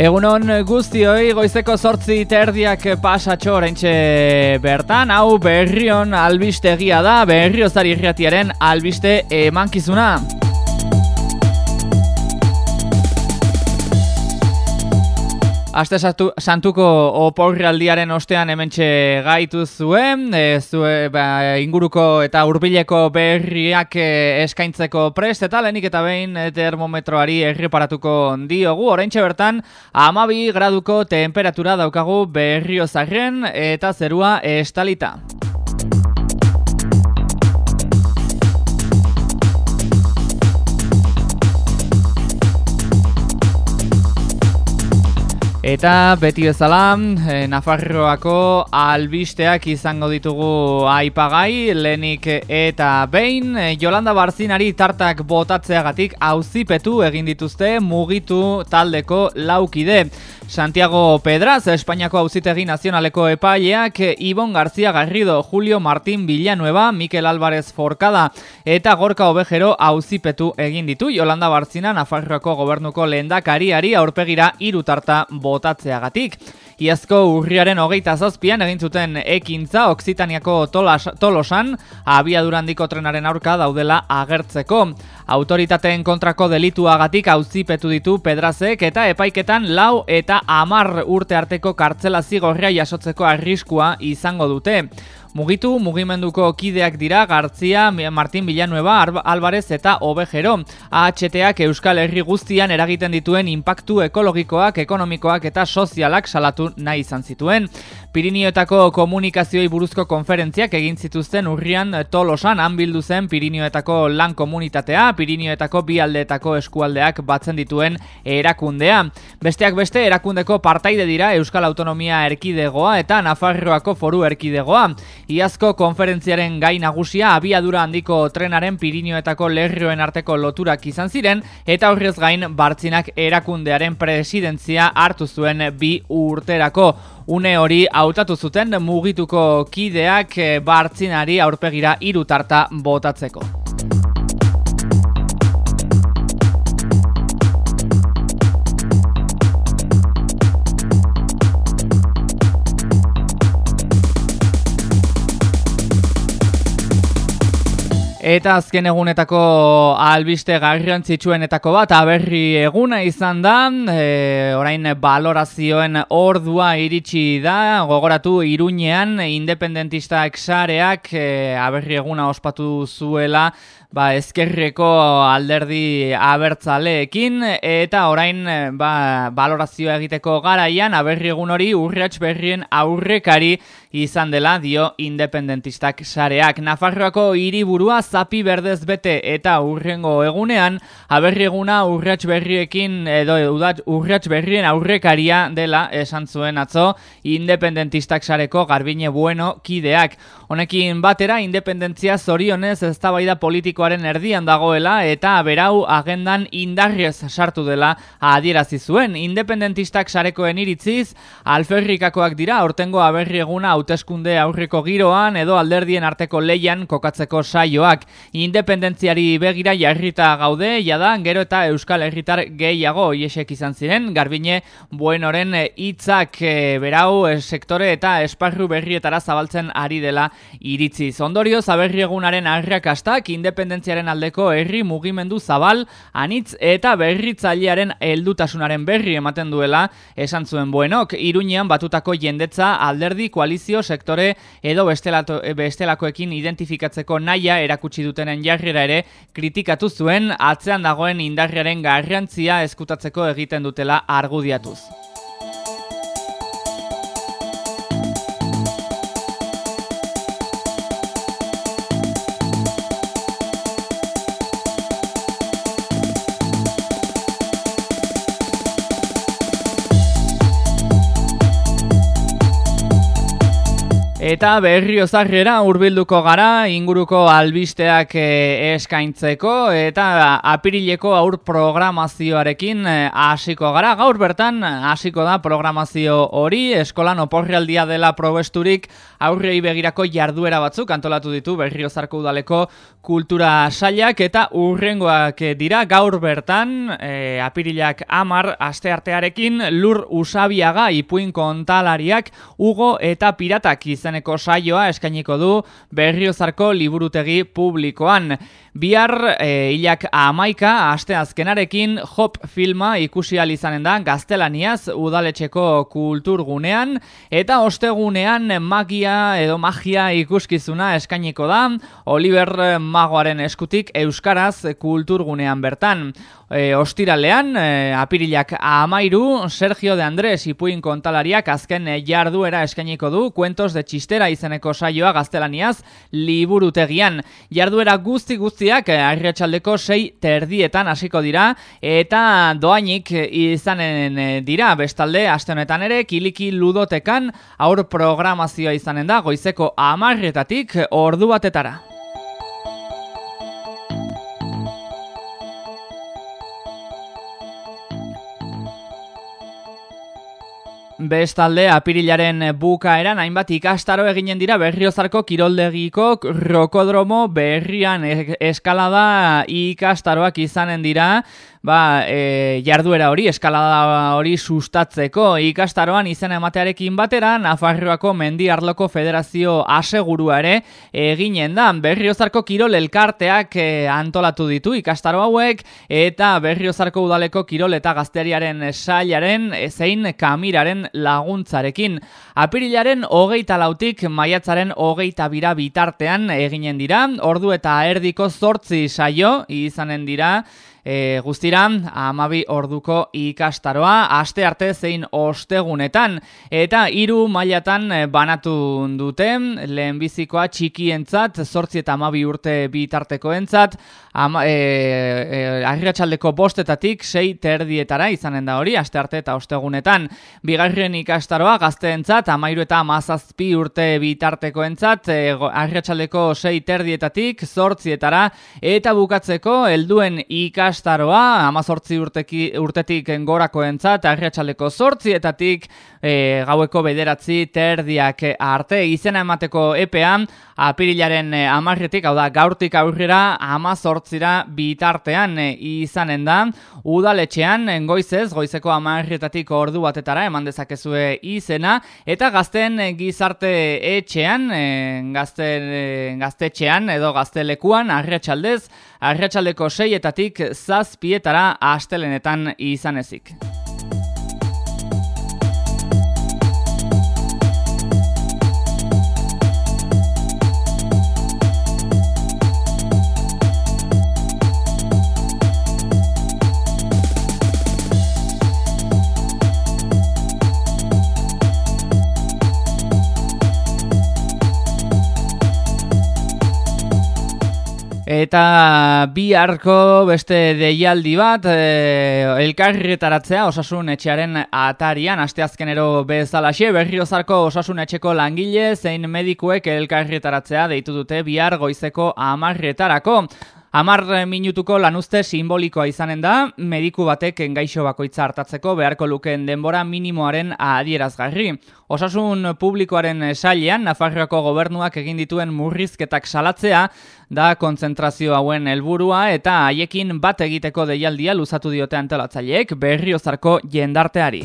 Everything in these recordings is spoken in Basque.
Egunon guztioi goizeko sortzi terdiak pasatxo orentxe bertan, hau berrion albistegia da, berriozari irratiaren albiste emankizuna. Aste santuko oporraldiaren ostean hementxe gaitu zuen, e, zue, ba, inguruko eta hurbileko berriak e, eskaintzeko prest eta lehenik eta behin e, termometroari erreparatuko diogu. Horreintxe bertan, amabi graduko temperatura daukagu berriozaren eta zerua estalita. Eta beti bezala, e, Nafarroako albisteak izango ditugu aipagai, lenik eta behin, Jolanda Barzinari tartak botatzeagatik auzipetu egin dituzte mugitu taldeko laukide. Santiago Pedraz, Espainiako auzitegi nazionaleko epaileak, Ibon Garzia Garrido, Julio Martín Villanueva, Mikel Álvarez Forkada eta Gorka Obejero auzipetu egin ditu. Jolanda Barzina, Nafarroako gobernuko lehendakariari aurpegira irutarta botatzeagatik. Iazko urriaren hogeita zazpian egin zuten ekintza Oksitaniako tolosan abiadurandiko trenaren aurka daudela agertzeko. Autoritateen kontrako delituagatik auzipetu ditu pedrazek eta epaiketan lau eta amar urte arteko kartzela zigorria jasotzeko arriskua izango dute. Mugitu mugimenduko kideak dira Gartzia, Martin Villanueva, Alvarez eta Obejero. AHTak Euskal Herri guztian eragiten dituen inpaktu ekologikoak, ekonomikoak eta sozialak salatu nahi izan zituen. Pirinioetako komunikazioei buruzko konferentziak egin zituzten urrian tolosan hanbildu zen Pirinioetako lan komunitatea, Pirinioetako bi aldeetako eskualdeak batzen dituen erakundea. Besteak beste erakundeko partaide dira Euskal Autonomia Erkidegoa eta Nafarroako Foru Erkidegoa. Iazko konferentziaren gai nagusia abiadura handiko trenaren Pirinioetako lerrioen arteko loturak izan ziren eta horrez gain bartzinak erakundearen presidentzia hartu zuen bi urterako. Une hori hautatu zuten mugituko kideak bartzinari aurpegira irutarta botatzeko. Eta azken egunetako albiste garrantzitsuenetako bat aberri eguna izan da, e, orain balorazioen ordua iritsi da, gogoratu iruñean independentistak sareak e, aberri eguna ospatu zuela, ba, ezkerreko alderdi abertzaleekin eta orain ba, balorazioa egiteko garaian aberri egun hori urrats berrien aurrekari izan dela dio independentistak sareak. Nafarroako hiriburua zapi berdez bete eta urrengo egunean aberri eguna urrats berriekin edo urrats berrien aurrekaria dela esan zuen atzo independentistak sareko garbine bueno kideak. Honekin batera independentzia zorionez eztabaida politiko politikoaren erdian dagoela eta berau agendan indarriez sartu dela adierazi zuen. Independentistak sarekoen iritziz, alferrikakoak dira ortengo aberri eguna hauteskunde aurreko giroan edo alderdien arteko leian kokatzeko saioak. Independentziari begira jarrita gaude, jada, gero eta Euskal Herritar gehiago iesek izan ziren, garbine buenoren hitzak e, berau e, sektore eta esparru berrietara zabaltzen ari dela iritziz. Ondorioz, aberri egunaren arrakastak, independentziaren aldeko herri mugimendu zabal, anitz eta berritzailearen heldutasunaren berri ematen duela esan zuen buenok. Iruñean batutako jendetza alderdi, koalizio, sektore edo bestelakoekin identifikatzeko naia erakutsi dutenen jarrera ere kritikatu zuen atzean dagoen indarriaren garrantzia eskutatzeko egiten dutela argudiatuz. Eta berriozarrera hurbilduko gara inguruko albisteak eh, eskaintzeko eta apirileko aur programazioarekin eh, hasiko gara. Gaur bertan hasiko da programazio hori eskolan oporrealdia dela probesturik aurrei begirako jarduera batzuk antolatu ditu berriozarko udaleko kultura sailak eta urrengoak dira gaur bertan e, apirilak amar asteartearekin lur usabiaga ipuin kontalariak ugo eta piratak izan izeneko saioa eskainiko du berriozarko liburutegi publikoan. Bihar e, hilak amaika, aste azkenarekin, hop filma ikusi izanen da gaztelaniaz udaletxeko kulturgunean, eta ostegunean magia edo magia ikuskizuna eskainiko da, Oliver Magoaren eskutik Euskaraz kulturgunean bertan. E, ostiralean, e, apirilak amairu, Sergio de Andrés ipuin kontalariak azken jarduera eskainiko du, kuentos de txistera izeneko saioa gaztelaniaz liburutegian. Jarduera guzti guzti guztiak eh, arriatxaldeko sei terdietan hasiko dira eta doainik izanen eh, dira bestalde aste honetan ere kiliki ludotekan aur programazioa izanen da goizeko amarretatik ordu batetara. Bestalde, apirilaren bukaeran, hainbat ikastaro eginen dira berriozarko kiroldegiko rokodromo berrian eskalada ikastaroak izanen dira, ba, e, jarduera hori, eskalada hori sustatzeko ikastaroan izena ematearekin batera, Nafarroako Mendi Arloko Federazio asegurua ere eginen da. Berriozarko Kirol elkarteak e, antolatu ditu ikastaro hauek eta Berriozarko Udaleko Kirol eta Gazteriaren sailaren zein kamiraren laguntzarekin. Apirilaren hogeita lautik maiatzaren hogeita bira bitartean eginen dira, ordu eta erdiko zortzi saio izanen dira, e, guztira amabi orduko ikastaroa aste arte zein ostegunetan. Eta hiru mailatan e, banatu dute lehenbizikoa txikientzat zortzi eta amabi urte bitartekoentzat. Ama, e, e, bostetatik sei terdietara izanen da hori aste arte eta ostegunetan. Bigarren ikastaroa gazteentzat amairu eta amazazpi urte bitartekoentzat e, arriatxaldeko sei terdietatik zortzietara eta bukatzeko helduen ikastaroa amazortzi urteki, urtetik engorako entzat, arriatxaleko zortzietatik e, gaueko bederatzi terdiak arte izena emateko epean, apirilaren e, amarretik, hau da, gaurtik aurrera amazortzira bitartean e, izanen da, udaletxean, goizez, goizeko amarretatik ordu batetara, eman dezakezue izena, eta gazten gizarte etxean, gazten, gaztetxean edo gaztelekuan, arriatxaldez, arriatxaldeko seietatik zazpietara astelenetan izan Eta bi arko beste deialdi bat e, elkarretaratzea osasun etxearen atarian, asteazkenero bezalaxe, berriozarko osasun etxeko langile zein medikuek elkarretaratzea deitu dute bihar goizeko amarretarako. Amar minutuko lanuzte simbolikoa izanen da, mediku batek engaixo bakoitza hartatzeko beharko lukeen denbora minimoaren adierazgarri. Osasun publikoaren sailean, Nafarroako gobernuak egin dituen murrizketak salatzea, da kontzentrazio hauen helburua eta haiekin bat egiteko deialdia luzatu diote antolatzaileek berriozarko jendarteari.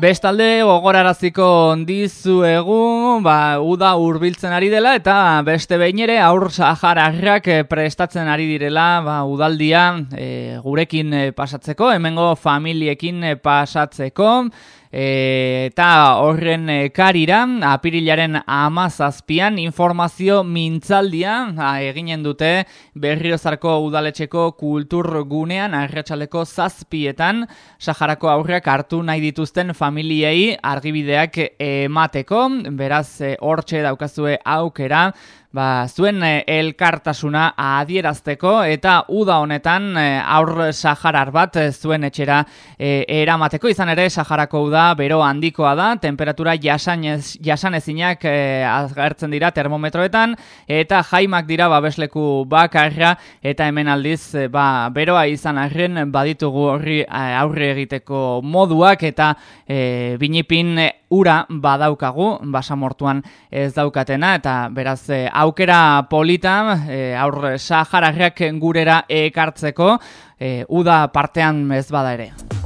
Bestalde gogoraraziko ondizu egun, ba, uda hurbiltzen ari dela eta beste behin ere aur sahararrak eh, prestatzen ari direla ba, udaldia e, gurekin eh, pasatzeko, hemengo familiekin pasatzeko. Eta horren karira, apirilaren amazazpian informazio mintzaldia eginen dute berriozarko udaletxeko kultur gunean arratsaleko zazpietan. Saharako aurreak hartu nahi dituzten familiei argibideak emateko, beraz hortxe daukazue aukera, ba, zuen e, elkartasuna adierazteko eta uda honetan e, aur saharar bat e, zuen etxera e, eramateko. Izan ere saharako uda bero handikoa da. Temperatura jasanez, jasanezinak e, agertzen dira termometroetan eta jaimak dira babesleku bakarra. Eta hemen aldiz ba, beroa izan arren baditugu horri aurre egiteko moduak eta e, binipin ura badaukagu basamortuan ez daukatena eta beraz aukera polita e, aur sahararrak gurera ekartzeko e, uda partean ez bada ere.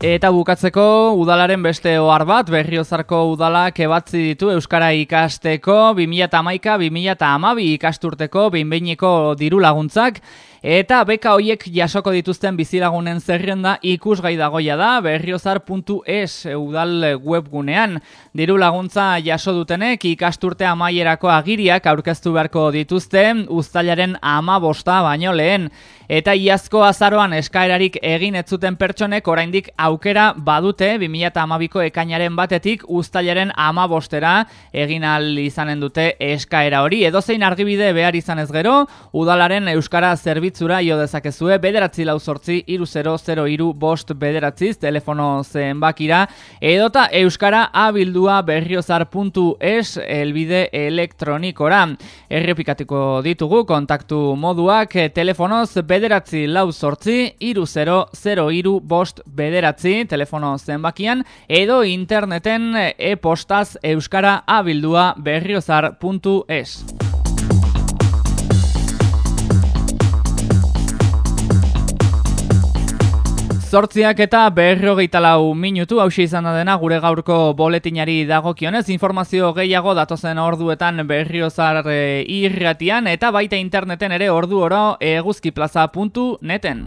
Eta bukatzeko udalaren beste ohar bat, berriozarko udalak ebatzi ditu Euskara ikasteko 2008-2008 ikasturteko binbeineko diru laguntzak, Eta beka hoiek jasoko dituzten bizilagunen zerrenda ikusgai dagoia da berriozar.es udal webgunean. Diru laguntza jaso dutenek ikasturte amaierako agiriak aurkeztu beharko dituzte uztailaren ama bosta baino lehen. Eta iazko azaroan eskaerarik egin ez zuten pertsonek oraindik aukera badute 2012ko ekainaren batetik uztailaren ama bostera egin al izanen dute eskaera hori. Edozein argibide behar izan ez gero, udalaren Euskara Zerbi zerbitzura jo dezakezue bederatzi lau sortzi iru zero zero iru bost bederatziz telefono zenbakira edota euskara abildua berriozar.es elbide elektronikora. Errepikatiko ditugu kontaktu moduak telefonoz bederatzi lau sortzi iru zero zero iru bost bederatzi telefono zenbakian edo interneten e-postaz euskara abildua berriozar.es Zortziak eta berrogeita lau minutu hausia izan da dena gure gaurko boletinari dagokionez informazio gehiago datozen orduetan berriozar e, irratian eta baita interneten ere ordu oro eguzkiplaza.neten.